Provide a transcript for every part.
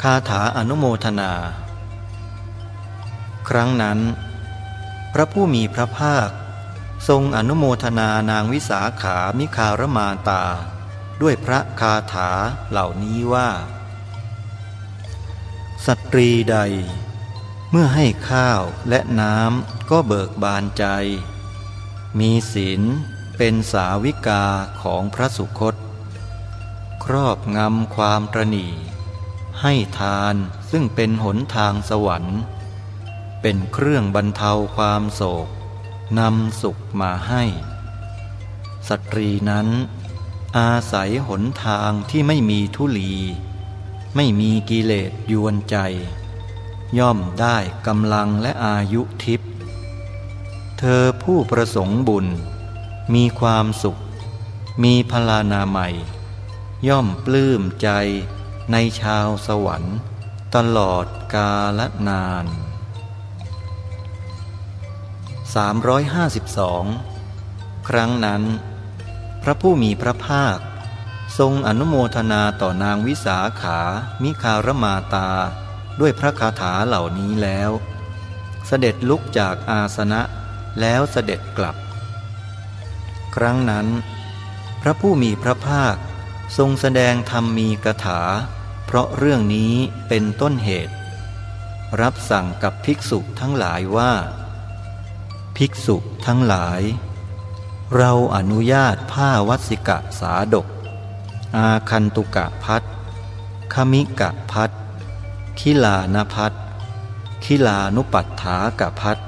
คาถาอนุโมทนา ครั้งนั้น พระผู้มีพระภาค ทรงอนุโมทนานางวิสาขามิคารมาตา ด้วยพระคาถาเหล่านี้ว่า สตรีใด เมื่อให้ข้าวและน้ำก็เบิกบานใจ มีศีลเป็นสาวิกาของพระสุคต ครอบงำความตรณี ให้ทานซึ่งเป็นหนทางสวรรค์ เป็นเครื่องบรรเทาความโศกนำสุขมาให้ สตรีนั้น อาศัยหนทางที่ไม่มีทุลี ไม่มีกิเลสยวนใจ ย่อมได้กำลังและอายุทิพย์เธอผู้ประสงค์บุญ มีความสุข มีพลานาใหม่ ย่อมปลื้มใจ ในชาวสวรรค์ตลอดกาลนาน 352 ครั้งนั้น พระผู้มีพระภาค ทรงอนุโมทนาต่อนางวิสาขา มิคารมาตา ด้วยพระคาถาเหล่านี้แล้ว เสด็จลุกจากอาสนะแล้วเสด็จกลับ ครั้งนั้น พระผู้มีพระภาคทรงแสดงธรรมมีกถา เพราะเรื่องนี้เป็นต้นเหตุ รับสั่งกับภิกษุทั้งหลายว่า ภิกษุทั้งหลาย เราอนุญาตผ้าวัสิกะสาดก อาคันตุกะพัดขมิกะพัดคิลานพัดคิลานุปัฏฐากะพัด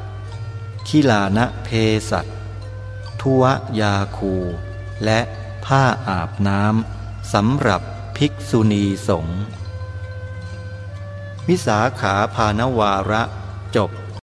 คิลานะเพสัตทุวยาคู และผ้าอาบน้ำสำหรับ ภิกษุณีสงฆ์วิสาขาพานวาระจบ